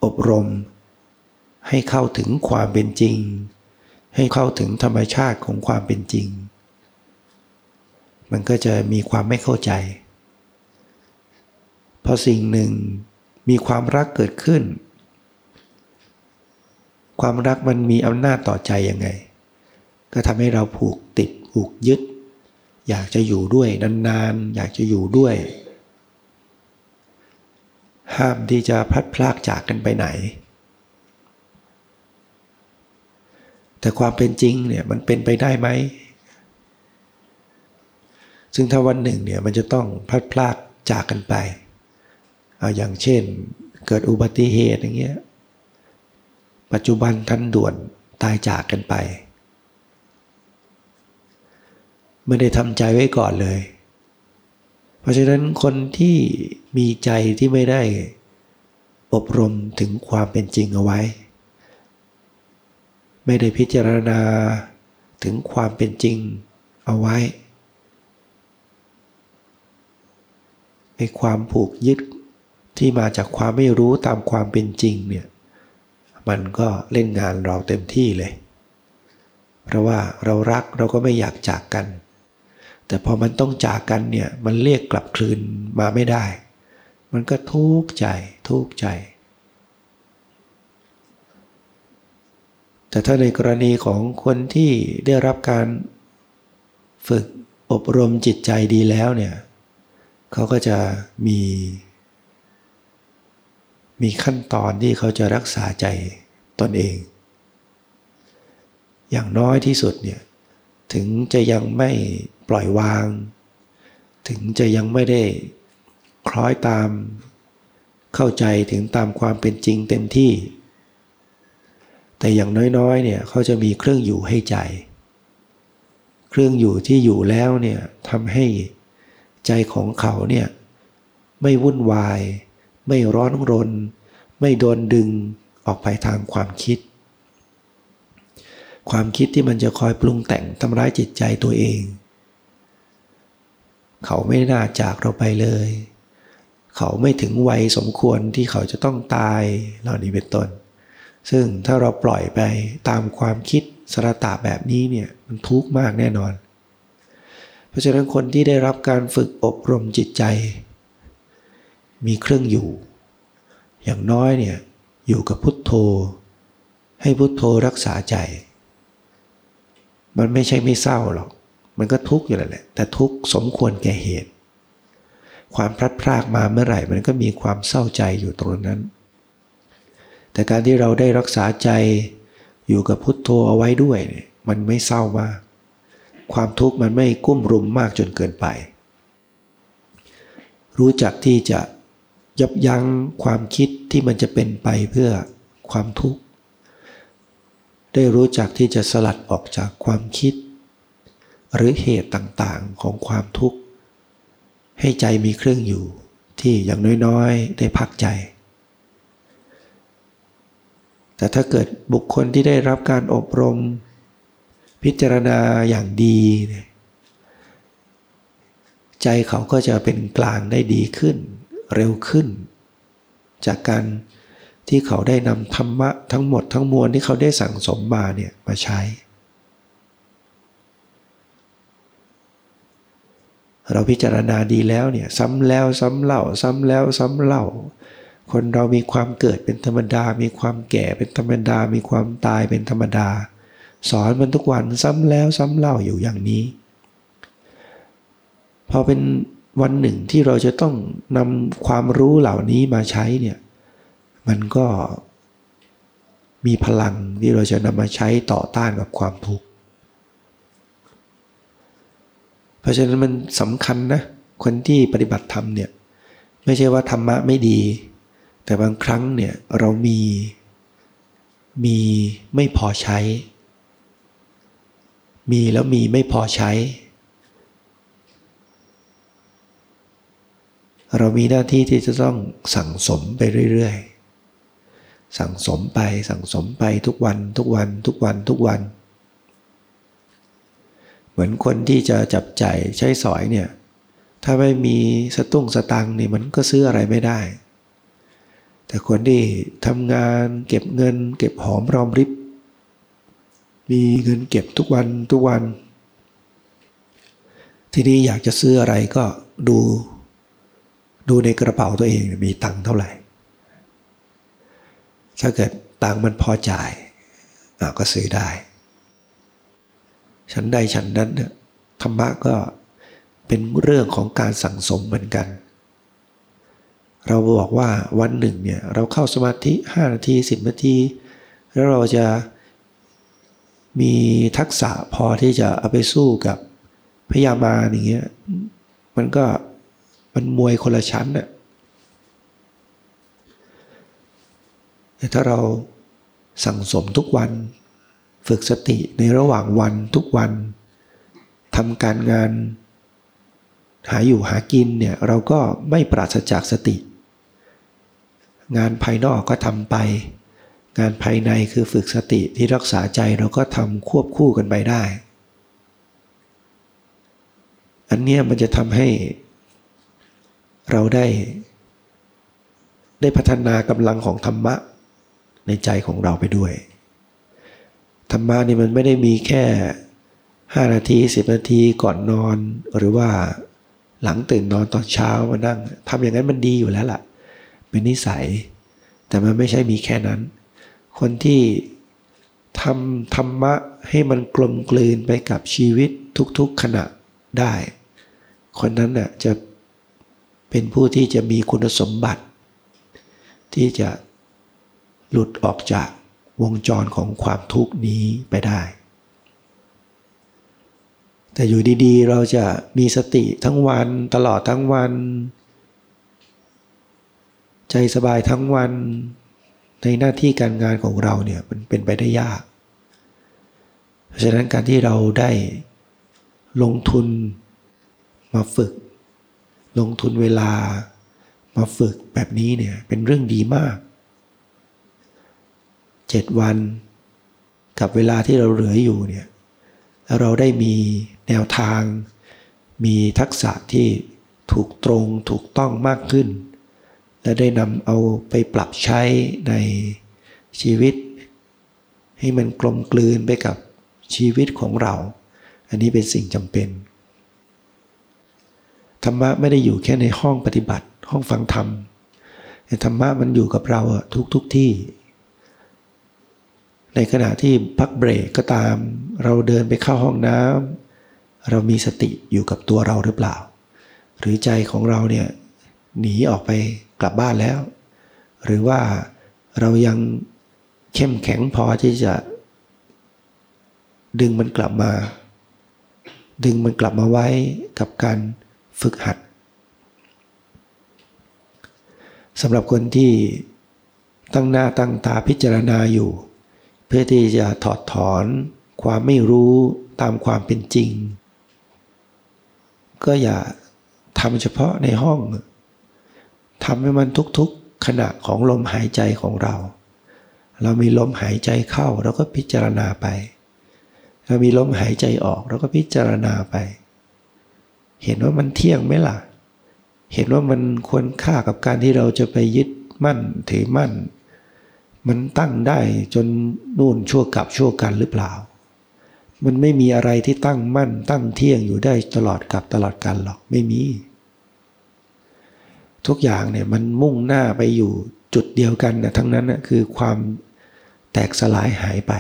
อบรม ให้เข้าถึงความเป็นจริง ให้เข้าถึงธรรมชาติของความเป็นจริง มันก็จะมีความไม่เข้าใจ พอสิ่งหนึ่งมีความรักเกิดขึ้น ความรักมันมีอำนาจต่อใจยังไง ก็ทำให้เราผูกติดผูกยึด อยากจะอยู่ด้วยนานๆ อยากจะอยู่ด้วย ห้ามที่จะพลัดพลากจากกันไปไหน แต่ความเป็นจริงเนี่ยมันเป็นไปได้ไหมซึ่งถ้าวันหนึ่งเนี่ยมันจะต้องพลัดพลากจากกันไป อย่างเช่น เกิดอุบัติเหตุอย่างเงี้ยปัจจุบันทันด่วนตายจากกันไป ไม่ได้ทำใจไว้ก่อนเลย เพราะฉะนั้นคนที่มีใจที่ไม่ได้อบรมถึงความเป็นจริงเอาไว้ ไม่ได้พิจารณาถึงความเป็นจริงเอาไว้ในความผูกยึด ที่มาจากความไม่รู้ตามความเป็นจริงเนี่ยมันก็เล่นงานเราเต็มที่เลย เพราะว่าเรารักเราก็ไม่อยากจากกัน แต่พอมันต้องจากกันเนี่ยมันเรียกกลับคืนมาไม่ได้ มันก็ทุกข์ใจทุกข์ใจ แต่ถ้าในกรณีของคนที่ได้รับการฝึกอบรมจิตใจดีแล้วเนี่ยเขาก็จะมี มีขั้นตอนที่เขาจะรักษาใจตนเอง อย่างน้อยที่สุดเนี่ยถึงจะยังไม่ปล่อยวาง ถึงจะยังไม่ได้คล้อยตามเข้าใจถึงตามความเป็นจริงเต็มที่ แต่อย่างน้อยๆเนี่ยเขาจะมีเครื่องอยู่ให้ใจ เครื่องอยู่ที่อยู่แล้วเนี่ยทำให้ใจของเขาเนี่ยไม่วุ่นวาย ไม่ร้อนรน ไม่โดนดึงออกไปทางความคิด ความคิดที่มันจะคอยปรุงแต่งทำร้ายจิตใจตัวเอง เขาไม่น่าจากเราไปเลย เขาไม่ถึงวัยสมควรที่เขาจะต้องตายเหล่านี้เป็นต้น ซึ่งถ้าเราปล่อยไปตามความคิดสระตะแบบนี้เนี่ยมันทุกข์มากแน่นอน เพราะฉะนั้นคนที่ได้รับการฝึกอบรมจิตใจ มีเครื่องอยู่ อย่างน้อยเนี่ยอยู่กับพุทโธ ให้พุทโธรักษาใจ มันไม่ใช่ไม่เศร้าหรอก มันก็ทุกข์อยู่แหละ แต่ทุกข์สมควรแก่เหตุ ความพลัดพรากมาเมื่อไหร่ มันก็มีความเศร้าใจอยู่ตรงนั้น แต่การที่เราได้รักษาใจอยู่กับพุทโธเอาไว้ด้วยเนี่ยมันไม่เศร้ามาก ความทุกข์มันไม่กุ้มรุมมากจนเกินไป รู้จักที่จะ ยับยั้งความคิดที่มันจะเป็นไปเพื่อความทุกข์ ได้รู้จักที่จะสลัดออกจากความคิด หรือเหตุต่างๆของความทุกข์ ให้ใจมีเครื่องอยู่ที่อย่างน้อยๆ ได้พักใจ แต่ถ้าเกิดบุคคลที่ได้รับการอบรม พิจารณาอย่างดี ใจเขาก็จะเป็นกลางได้ดีขึ้น เร็วขึ้น จากการที่เขาได้นำธรรมะทั้งหมดทั้งมวลที่เขาได้สั่งสมมาเนี่ยมาใช้ เราพิจารณาดีแล้วเนี่ยซ้ำแล้วซ้ำเล่าซ้ำแล้วซ้ำเล่า คนเรามีความเกิดเป็นธรรมดา มีความแก่เป็นธรรมดา มีความตายเป็นธรรมดา สอนมันทุกวันซ้ำแล้วซ้ำเล่าอยู่อย่างนี้ พอเป็น วันหนึ่งที่เราจะต้องนำความรู้เหล่านี้มาใช้เนี่ยมันก็มีพลังที่เราจะนำมาใช้ต่อต้านกับความทุกข์เพราะฉะนั้นมันสำคัญนะคนที่ปฏิบัติธรรมเนี่ยไม่ใช่ว่าธรรมะไม่ดี แต่บางครั้งเนี่ยเรามีมีไม่พอใช้ มีแล้วมีไม่พอใช้ เรามีหน้าที่ที่จะต้องสั่งสมไปเรื่อยๆ สั่งสมไปสั่งสมไปทุกวันทุกวันทุกวันทุกวัน เหมือนคนที่จะจับจ่ายใช้สอยเนี่ย ถ้าไม่มีสตุ้งสตังเนี่ยมันก็ซื้ออะไรไม่ได้ แต่คนที่ทำงานเก็บเงิน เก็บหอมรอมริบ มีเงินเก็บทุกวันทุกวัน ทีนี้อยากจะซื้ออะไรก็ดู ดูในกระเป๋าตัวเองมีตังค์เท่าไหร่ ถ้าเกิดตังค์มันพอจ่ายก็ซื้อได้ ฉันใดฉันนั้นเนี่ยธรรมะก็เป็นเรื่องของการสั่งสมเหมือนกัน เราบอกว่าวันหนึ่งเนี่ยเราเข้าสมาธิ 5 นาที 10 นาที แล้วเราจะมีทักษะพอที่จะเอาไปสู้กับพยามาอย่างเงี้ยมันก็ มันมวยคนละชั้นน่ะแต่ถ้าเราสั่งสมทุกวัน ฝึกสติในระหว่างวันทุกวันทำการงาน หาอยู่หากินเนี่ยเราก็ไม่ปราศจากสติ งานภายนอกก็ทำไป งานภายในคือฝึกสติที่รักษาใจเราก็ทำควบคู่กันไปได้ อันนี้มันจะทำให้ เราได้ได้พัฒนากำลังของธรรมะในใจของเราไปด้วย ธรรมะนี่มันไม่ได้มีแค่ 5 นาที 10 นาทีก่อนนอนหรือว่าหลังตื่นนอนตอนเช้ามานั่งทำอย่างนั้นมันดีอยู่แล้วล่ะ เป็นนิสัย แต่มันไม่ใช่มีแค่นั้น คนที่ทำธรรมะให้มันกลมกลืนไปกับชีวิตทุกๆขณะได้ คนนั้นน่ะจะ เป็นผู้ที่จะมีคุณสมบัติ ที่จะหลุดออกจากวงจรของความทุกข์นี้ไปได้ แต่อยู่ดีๆ เราจะมีสติทั้งวันตลอดทั้งวัน ใจสบายทั้งวันในหน้าที่การงานของเราเนี่ยมันเป็นไปได้ยาก เพราะฉะนั้นการที่เราได้ลงทุนมาฝึก ลงทุนเวลามาฝึกแบบนี้เนี่ยเป็นเรื่องดีมากเจ็ดวันกับเวลาที่เราเหลืออยู่เนี่ยแล้วเราได้มีแนวทาง มีทักษะที่ถูกตรงถูกต้องมากขึ้น และได้นำเอาไปปรับใช้ในชีวิต ให้มันกลมกลืนไปกับชีวิตของเรา อันนี้เป็นสิ่งจำเป็น ธรรมะไม่ได้อยู่แค่ในห้องปฏิบัติ ห้องฟังธรรมแต่ธรรมะมันอยู่กับเราทุกทุกที่ ในขณะที่พักเบรกก็ตาม เราเดินไปเข้าห้องน้ำเรามีสติอยู่กับตัวเราหรือเปล่า หรือใจของเราเนี่ยหนีออกไปกลับบ้านแล้ว หรือว่าเรายังเข้มแข็งพอที่จะ ดึงมันกลับมา ดึงมันกลับมาไว้กับการ ฝึกหัดสำหรับคนที่ตั้งหน้าตั้งตาพิจารณาอยู่ เพื่อที่จะถอดถอนความไม่รู้ตามความเป็นจริง ก็อย่าทำเฉพาะในห้องทำให้มันทุกๆขณะของลมหายใจของเรา เรามีลมหายใจเข้าเราก็พิจารณาไป เรามีลมหายใจออกเราก็พิจารณาไป เห็นว่ามันเที่ยงไหมล่ะ เห็นว่ามันควรค่ากับการที่เราจะไปยึดมั่นถือมั่น มันตั้งได้จนนู่นชั่วกับชั่วกันหรือเปล่า มันไม่มีอะไรที่ตั้งมั่น ตั้งเที่ยงอยู่ได้ตลอดกับตลอดกันหรอกไม่มี ทุกอย่างเนี่ยมันมุ่งหน้าไปอยู่จุดเดียวกันนะทั้งนั้นนะคือความแตกสลายหายไป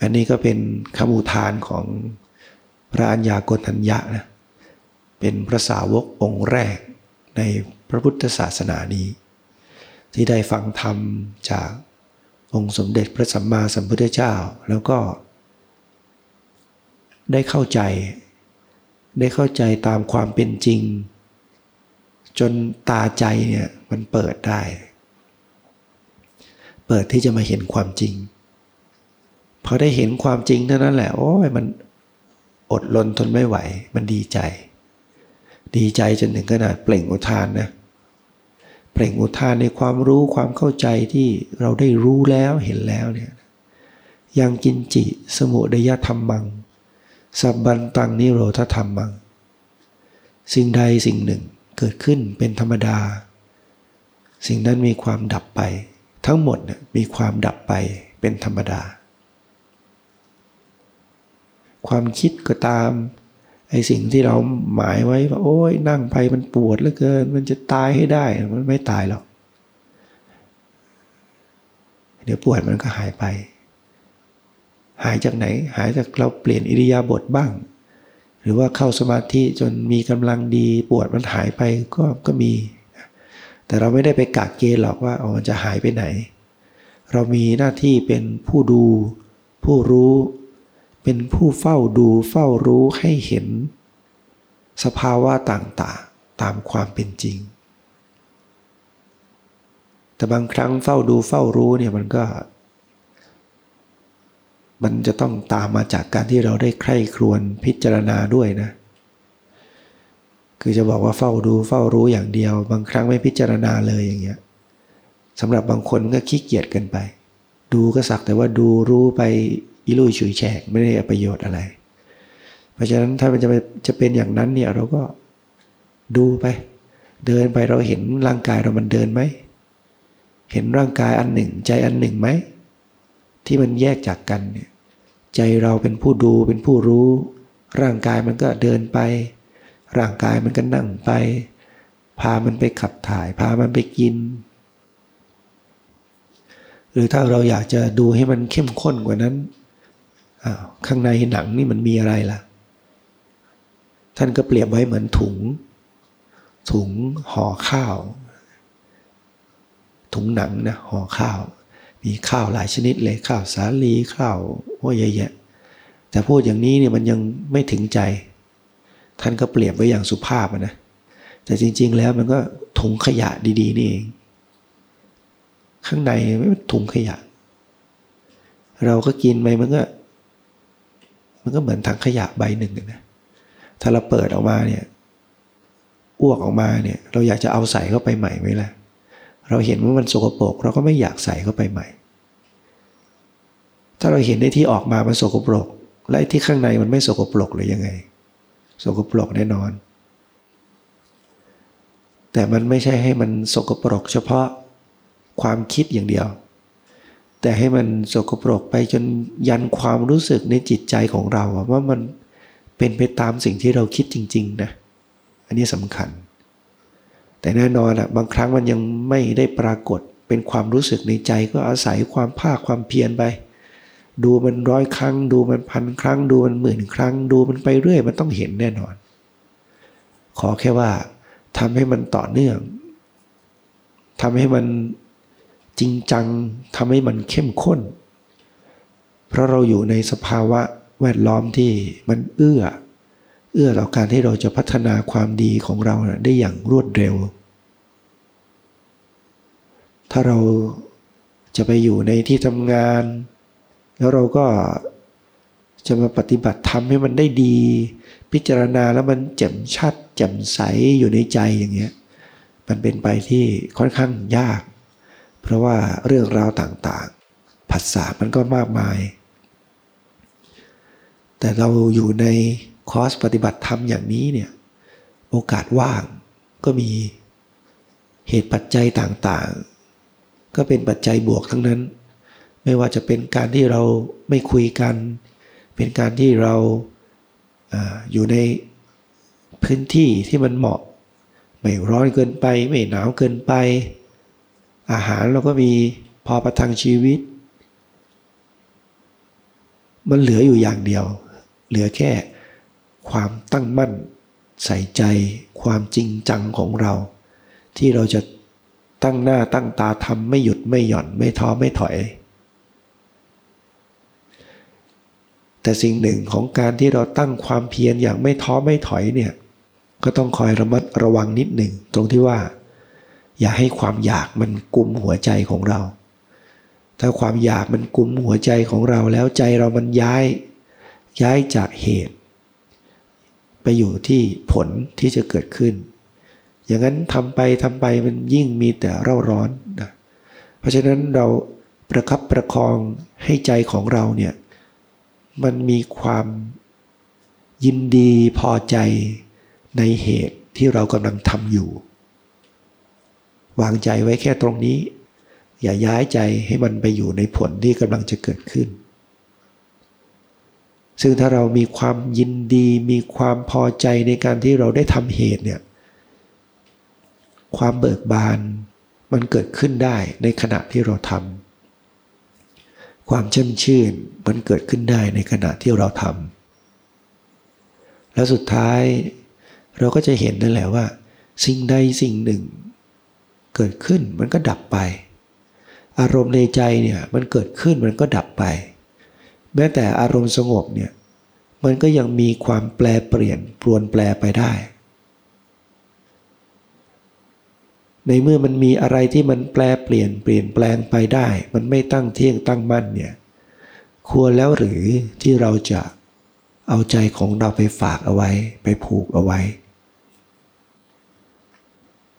อันนี้ก็เป็นคำอุทานของพระัญญาโกฏัญญะนะเป็นพระสาวกองค์แรกในพระพุทธศาสนานี้ ที่ได้ฟังธรรมจากองค์สมเด็จพระสัมมาสัมพุทธเจ้า แล้วก็ ได้เข้าใจ ได้เข้าใจตามความเป็นจริง จนตาใจเนี่ยมันเปิดได้ เปิดที่จะมาเห็นความจริง พอได้เห็นความจริงเท่านั้นแหละโอ้ยมันอดลนทนไม่ไหว มันดีใจ ดีใจจนถึงขนาดเปล่งอุทานนะเปล่งอุทานในความรู้ความเข้าใจที่เราได้รู้แล้วเห็นแล้วเนี่ยยังกินจิสมุดยธรรมมัง สับบันตังนิโรธธรรมมัง สิ่งใดสิ่งหนึ่งเกิดขึ้นเป็นธรรมดา สิ่งนั้นมีความดับไป ทั้งหมดเนี่ยมีความดับไปเป็นธรรมดา ความคิดก็ตาม ไอ้สิ่งที่เราหมายไว้ว่าโอ้ยนั่งไปมันปวดเหลือเกิน มันจะตายให้ได้มันไม่ตายหรอกเดี๋ยวปวดมันก็หายไป หายจากไหน หายจากเราเปลี่ยนอิริยาบถบ้าง หรือว่าเข้าสมาธิจนมีกำลังดีปวดมันหายไปก็ก็มี แต่เราไม่ได้ไปกากเกณฑ์หรอกว่าอ๋อมันจะหายไปไหน เรามีหน้าที่เป็นผู้ดู ผู้รู้ เป็นผู้เฝ้าดูเฝ้ารู้ให้เห็น สภาวะต่างๆตามความเป็นจริง แต่บางครั้งเฝ้าดูเฝ้ารู้เนี่ยมันก็ มันจะต้องตามมาจากการที่เราได้ใคร่ครวญพิจารณาด้วยนะ คือจะบอกว่าเฝ้าดูเฝ้ารู้อย่างเดียว บางครั้งไม่พิจารณาเลยอย่างเงี้ยสำหรับบางคนก็ขี้เกียจเกินไป ดูก็สักแต่ว่าดูรู้ไป อิลุยฉุยแฉกไม่ได้ประโยชน์อะไร เพราะฉะนั้นถ้ามันจะจะเป็นอย่างนั้นเนี่ยเราก็ดูไป เดินไปเราเห็นร่างกายเรามันเดินไหม เห็นร่างกายอันหนึ่ง ใจอันหนึ่งไหม ที่มันแยกจากกันเนี่ยใจเราเป็นผู้ดูเป็นผู้รู้ ร่างกายมันก็เดินไป ร่างกายมันก็นั่งไป พามันไปขับถ่าย พามันไปกิน หรือถ้าเราอยากจะดูให้มันเข้มข้นกว่านั้น ข้างในหนังนี่มันมีอะไรล่ะ ท่านก็เปรียบไว้เหมือนถุง ถุงห่อข้าว ถุงหนังนะห่อข้าว มีข้าวหลายชนิดเลยข้าวสาลีข้าวโอ้ยแยะแต่พูดอย่างนี้เนี่ยมันยังไม่ถึงใจ ท่านก็เปรียบไว้อย่างสุภาพนะแต่จริง ๆ แล้วมันก็ถุงขยะดี ๆ นี่เอง ข้างในไม่ถุงขยะ เราก็กินไปมันก็ มันก็เหมือนถังขยะใบหนึ่งนะถ้าเราเปิดออกมาเนี่ยอ้วกออกมาเนี่ยเราอยากจะเอาใส่เข้าไปใหม่ไหมล่ะ เราเห็นว่ามันสกปรกเราก็ไม่อยากใส่เข้าไปใหม่ ถ้าเราเห็นในที่ออกมามันสกปรก และที่ข้างในมันไม่สกปรกหรือยังไง สกปรกแน่นอน แต่มันไม่ใช่ให้มันสกปรกเฉพาะความคิดอย่างเดียว แต่ให้มันสกปรกไปจนยันความรู้สึกในจิตใจของเราว่ามันเป็นไปตามสิ่งที่เราคิดจริง ๆ นะ อันนี้สำคัญ แต่แน่นอนอะบางครั้งมันยังไม่ได้ปรากฏเป็นความรู้สึกในใจก็อาศัยความภาคความเพียรไป ดูมันร้อยครั้ง ดูมันพันครั้ง ดูมันหมื่นครั้ง ดูมันไปเรื่อย มันต้องเห็นแน่นอน ขอแค่ว่าทำให้มันต่อเนื่องทำให้มัน จริงจังทำให้มันเข้มข้น เพราะเราอยู่ในสภาวะแวดล้อมที่มันเอื้อ เอื้อต่อการที่เราจะพัฒนาความดีของเราได้อย่างรวดเร็ว ถ้าเราจะไปอยู่ในที่ทำงาน แล้วเราก็จะมาปฏิบัติทำให้มันได้ดี พิจารณาแล้วมันแจ่มชัดแจ่มใสอยู่ในใจอย่างเงี้ยมันเป็นไปที่ค่อนข้างยาก เพราะว่าเรื่องราวต่างๆ ผัสสะมันก็มากมาย แต่เราอยู่ในคอร์สปฏิบัติธรรมอย่างนี้เนี่ย โอกาสว่างก็มีเหตุปัจจัยต่างๆ ก็เป็นปัจจัยบวกทั้งนั้น ไม่ว่าจะเป็นการที่เราไม่คุยกัน เป็นการที่เราออยู่ในพื้นที่ที่มันเหมาะ ไม่ร้อนเกินไป ไม่หนาวเกินไป อาหารเราก็มีพอประทังชีวิต มันเหลืออยู่อย่างเดียว เหลือแค่ความตั้งมั่น ใส่ใจ ความจริงจังของเรา ที่เราจะตั้งหน้าตั้งตาทำไม่หยุดไม่หย่อนไม่ท้อไม่ถอย แต่สิ่งหนึ่งของการที่เราตั้งความเพียรอย่างไม่ท้อไม่ถอยเนี่ยก็ต้องคอยระมัดระวังนิดหนึ่งตรงที่ว่า อย่าให้ความอยากมันกุมหัวใจของเรา ถ้าความอยากมันกุมหัวใจของเราแล้วใจเรามันย้ายย้ายจากเหตุ ไปอยู่ที่ผลที่จะเกิดขึ้น อย่างนั้นทำไปทำไปมันยิ่งมีแต่เร่าร้อนนะเพราะฉะนั้นเราประคับประคองให้ใจของเราเนี่ยมันมีความยินดีพอใจในเหตุที่เรากำลังทำอยู่ วางใจไว้แค่ตรงนี้ อย่าย้ายใจให้มันไปอยู่ในผลที่กำลังจะเกิดขึ้น ซึ่งถ้าเรามีความยินดีมีความพอใจในการที่เราได้ทำเหตุเนี่ยความเบิกบานมันเกิดขึ้นได้ในขณะที่เราทำความชื่นชื่นมันเกิดขึ้นได้ในขณะที่เราทำแล้วสุดท้ายเราก็จะเห็นนั่นแหละว่า สิ่งใดสิ่งหนึ่ง เกิดขึ้นมันก็ดับไป อารมณ์ในใจเนี่ยมันเกิดขึ้นมันก็ดับไป แม้แต่อารมณ์สงบเนี่ยมันก็ยังมีความแปลเปลี่ยนปรวนแปลไปได้ ในเมื่อมันมีอะไรที่มันแปลเปลี่ยนเปลี่ยนแปลงไปได้ มันไม่ตั้งเที่ยงตั้งมั่นเนี่ยควรแล้วหรือที่เราจะเอาใจของเราไปฝากเอาไว้ไปผูกเอาไว้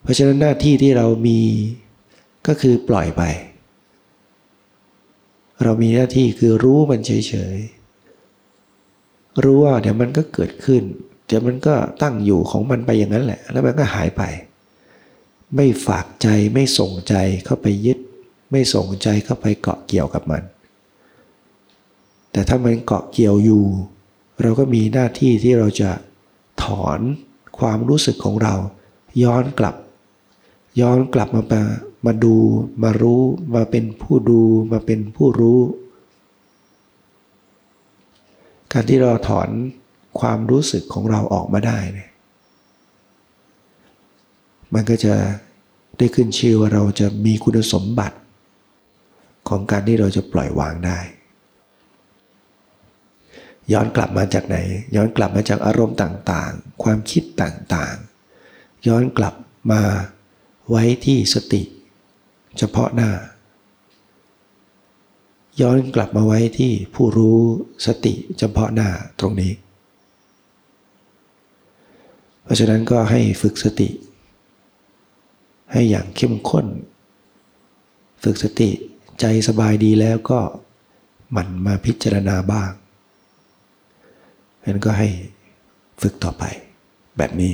เพราะฉะนั้นหน้าที่ที่เรามีก็คือปล่อยไป เรามีหน้าที่คือรู้มันเฉยๆ รู้ว่าเดี๋ยวมันก็เกิดขึ้น เดี๋ยวมันก็ตั้งอยู่ของมันไปอย่างนั้นแหละ แล้วมันก็หายไป ไม่ฝากใจไม่ส่งใจเข้าไปยึด ไม่ส่งใจเข้าไปเกาะเกี่ยวกับมัน แต่ถ้ามันเกาะเกี่ยวอยู่ เราก็มีหน้าที่ที่เราจะถอนความรู้สึกของเราย้อนกลับ ย้อนกลับมามาดูมารู้มาเป็นผู้ดูมาเป็นผู้รู้ การที่เราถอนความรู้สึกของเราออกมาได้เนี่ยมันก็จะได้ขึ้นชื่อว่าเราจะมีคุณสมบัติ ของการที่เราจะปล่อยวางได้ ย้อนกลับมาจากไหน ย้อนกลับมาจากอารมณ์ต่างๆ ความคิดต่างๆ ย้อนกลับมา ไว้ที่สติ เฉพาะหน้า ย้อนกลับมาไว้ที่ผู้รู้สติเฉพาะหน้าตรงนี้ เพราะฉะนั้นก็ให้ฝึกสติ ให้อย่างเข้มข้น ฝึกสติใจสบายดีแล้วก็หมั่นมาพิจารณาบ้างนั้นก็ให้ฝึกต่อไปแบบนี้